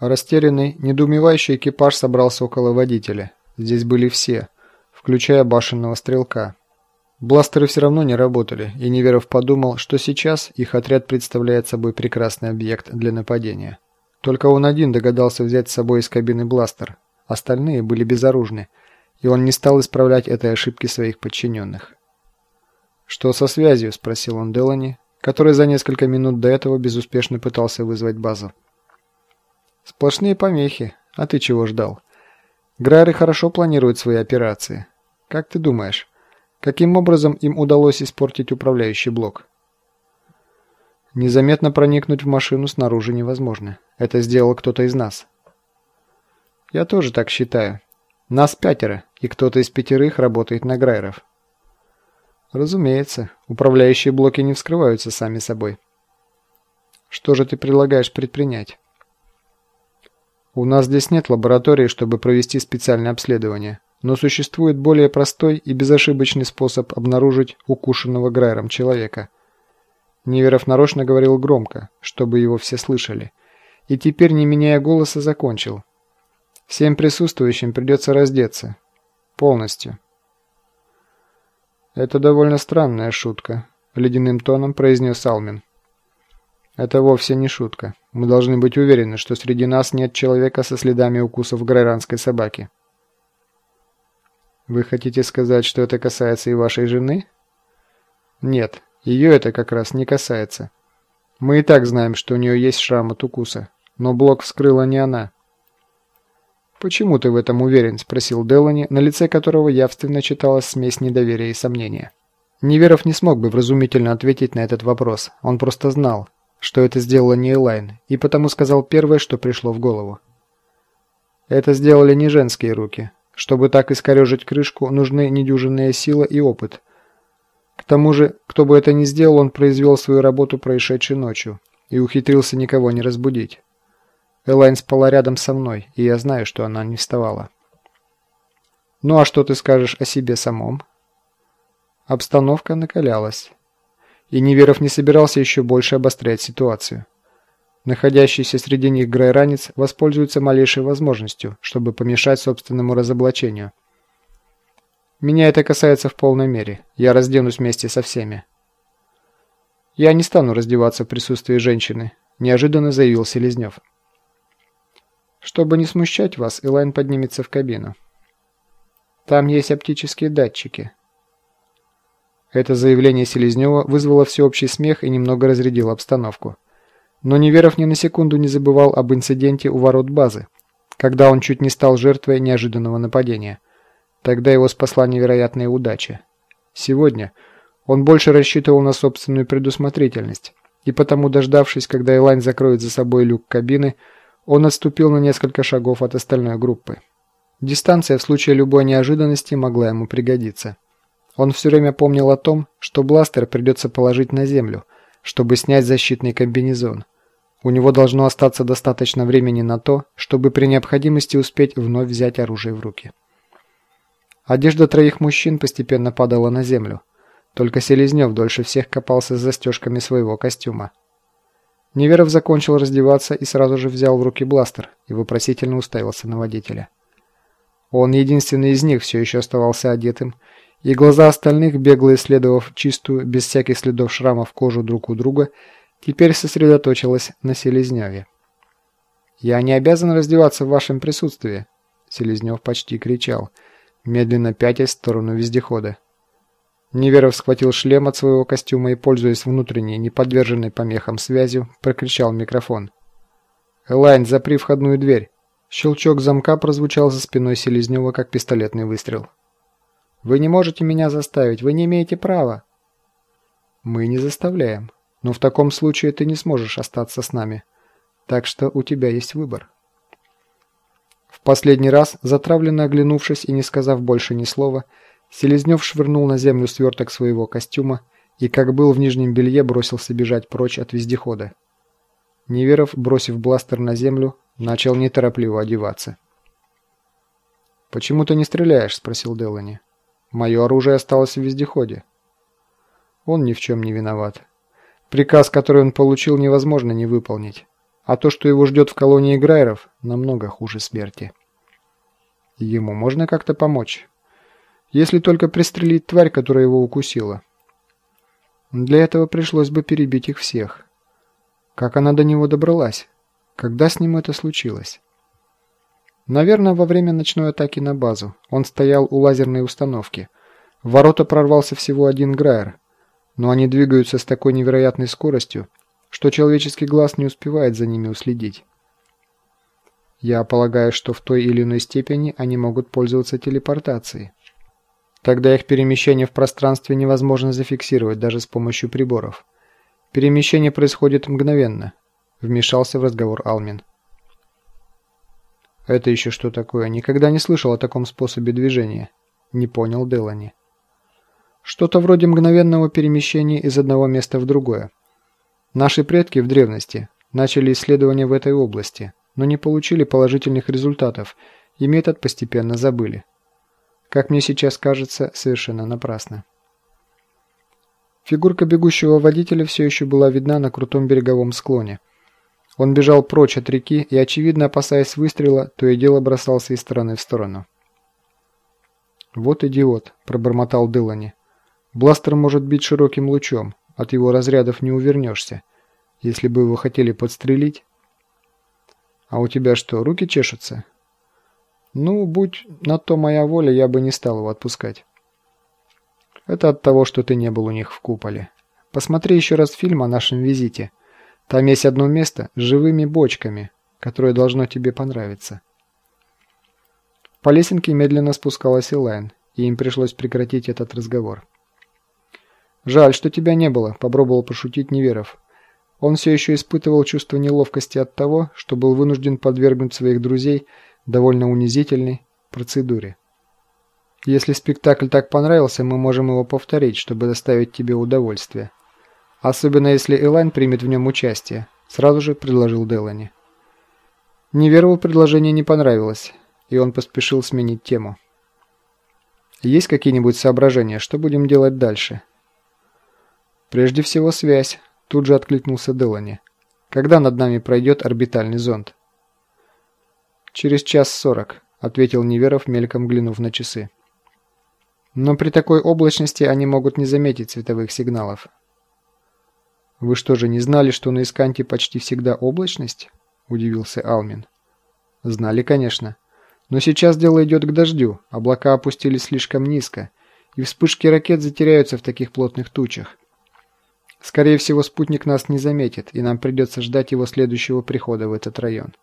Растерянный, недоумевающий экипаж собрался около водителя. Здесь были все, включая башенного стрелка. Бластеры все равно не работали, и Неверов подумал, что сейчас их отряд представляет собой прекрасный объект для нападения. Только он один догадался взять с собой из кабины бластер. Остальные были безоружны, и он не стал исправлять этой ошибки своих подчиненных. «Что со связью?» – спросил он Делани, который за несколько минут до этого безуспешно пытался вызвать базу. «Сплошные помехи. А ты чего ждал? Грайры хорошо планируют свои операции. Как ты думаешь, Каким образом им удалось испортить управляющий блок? Незаметно проникнуть в машину снаружи невозможно. Это сделал кто-то из нас. Я тоже так считаю. Нас пятеро, и кто-то из пятерых работает на Грайров. Разумеется, управляющие блоки не вскрываются сами собой. Что же ты предлагаешь предпринять? У нас здесь нет лаборатории, чтобы провести специальное обследование. Но существует более простой и безошибочный способ обнаружить укушенного Грайером человека. Неверов нарочно говорил громко, чтобы его все слышали. И теперь, не меняя голоса, закончил. Всем присутствующим придется раздеться. Полностью. «Это довольно странная шутка», — ледяным тоном произнес Алмин. «Это вовсе не шутка. Мы должны быть уверены, что среди нас нет человека со следами укусов грайранской собаки». Вы хотите сказать, что это касается и вашей жены? Нет, ее это как раз не касается. Мы и так знаем, что у нее есть шрам от укуса, но блок вскрыла не она. «Почему ты в этом уверен?» – спросил Делани, на лице которого явственно читалась смесь недоверия и сомнения. Неверов не смог бы вразумительно ответить на этот вопрос. Он просто знал, что это сделала не Элайн, и потому сказал первое, что пришло в голову. «Это сделали не женские руки. Чтобы так искорежить крышку, нужны недюжинная сила и опыт. К тому же, кто бы это ни сделал, он произвел свою работу происшедшей ночью и ухитрился никого не разбудить. Элайн спала рядом со мной, и я знаю, что она не вставала. Ну а что ты скажешь о себе самом? Обстановка накалялась. И Неверов не собирался еще больше обострять ситуацию. Находящийся среди них грайранец воспользуется малейшей возможностью, чтобы помешать собственному разоблачению. Меня это касается в полной мере. Я разденусь вместе со всеми. Я не стану раздеваться в присутствии женщины, неожиданно заявил Селезнев. Чтобы не смущать вас, Элайн поднимется в кабину. Там есть оптические датчики. Это заявление Селезнева вызвало всеобщий смех и немного разрядило обстановку. Но Неверов ни на секунду не забывал об инциденте у ворот базы, когда он чуть не стал жертвой неожиданного нападения. Тогда его спасла невероятная удача. Сегодня он больше рассчитывал на собственную предусмотрительность, и потому, дождавшись, когда Элайн закроет за собой люк кабины, он отступил на несколько шагов от остальной группы. Дистанция в случае любой неожиданности могла ему пригодиться. Он все время помнил о том, что бластер придется положить на землю – чтобы снять защитный комбинезон. У него должно остаться достаточно времени на то, чтобы при необходимости успеть вновь взять оружие в руки. Одежда троих мужчин постепенно падала на землю. Только Селезнев дольше всех копался с застежками своего костюма. Неверов закончил раздеваться и сразу же взял в руки бластер и вопросительно уставился на водителя. Он, единственный из них, все еще оставался одетым и глаза остальных, бегло исследовав чистую, без всяких следов шрамов кожу друг у друга, теперь сосредоточилась на Селезневе. «Я не обязан раздеваться в вашем присутствии», — Селезнев почти кричал, медленно пятясь в сторону вездехода. Неверов схватил шлем от своего костюма и, пользуясь внутренней, неподверженной помехам связью, прокричал в микрофон. «Элайн, запри входную дверь!» Щелчок замка прозвучал за спиной Селезнева, как пистолетный выстрел. Вы не можете меня заставить, вы не имеете права. Мы не заставляем, но в таком случае ты не сможешь остаться с нами. Так что у тебя есть выбор. В последний раз, затравленно оглянувшись и не сказав больше ни слова, Селезнев швырнул на землю сверток своего костюма и, как был в нижнем белье, бросился бежать прочь от вездехода. Неверов, бросив бластер на землю, начал неторопливо одеваться. «Почему ты не стреляешь?» – спросил Делани. Мое оружие осталось в вездеходе. Он ни в чем не виноват. Приказ, который он получил, невозможно не выполнить. А то, что его ждет в колонии Грайеров, намного хуже смерти. Ему можно как-то помочь. Если только пристрелить тварь, которая его укусила. Для этого пришлось бы перебить их всех. Как она до него добралась? Когда с ним это случилось? Наверное, во время ночной атаки на базу. Он стоял у лазерной установки. В ворота прорвался всего один Грайер. Но они двигаются с такой невероятной скоростью, что человеческий глаз не успевает за ними уследить. Я полагаю, что в той или иной степени они могут пользоваться телепортацией. Тогда их перемещение в пространстве невозможно зафиксировать даже с помощью приборов. Перемещение происходит мгновенно. Вмешался в разговор Алмин. Это еще что такое? Никогда не слышал о таком способе движения. Не понял Делани. Что-то вроде мгновенного перемещения из одного места в другое. Наши предки в древности начали исследования в этой области, но не получили положительных результатов и метод постепенно забыли. Как мне сейчас кажется, совершенно напрасно. Фигурка бегущего водителя все еще была видна на крутом береговом склоне. Он бежал прочь от реки и, очевидно опасаясь выстрела, то и дело бросался из стороны в сторону. «Вот идиот», – пробормотал Дылани. «Бластер может бить широким лучом, от его разрядов не увернешься. Если бы его хотели подстрелить...» «А у тебя что, руки чешутся?» Ну, будь на то моя воля, я бы не стал его отпускать. Это от того, что ты не был у них в куполе. Посмотри еще раз фильм о нашем визите. Там есть одно место с живыми бочками, которое должно тебе понравиться. По лесенке медленно спускалась Элайн, и им пришлось прекратить этот разговор. «Жаль, что тебя не было», – попробовал пошутить Неверов. Он все еще испытывал чувство неловкости от того, что был вынужден подвергнуть своих друзей – довольно унизительной процедуре. Если спектакль так понравился, мы можем его повторить, чтобы доставить тебе удовольствие. Особенно если Элайн примет в нем участие, сразу же предложил Делани. Неверову предложение не понравилось, и он поспешил сменить тему. Есть какие-нибудь соображения, что будем делать дальше? Прежде всего связь, тут же откликнулся Делани. Когда над нами пройдет орбитальный зонд? «Через час сорок», — ответил Неверов, мельком глянув на часы. «Но при такой облачности они могут не заметить световых сигналов». «Вы что же, не знали, что на Исканте почти всегда облачность?» – удивился Алмин. «Знали, конечно. Но сейчас дело идет к дождю, облака опустились слишком низко, и вспышки ракет затеряются в таких плотных тучах. Скорее всего, спутник нас не заметит, и нам придется ждать его следующего прихода в этот район».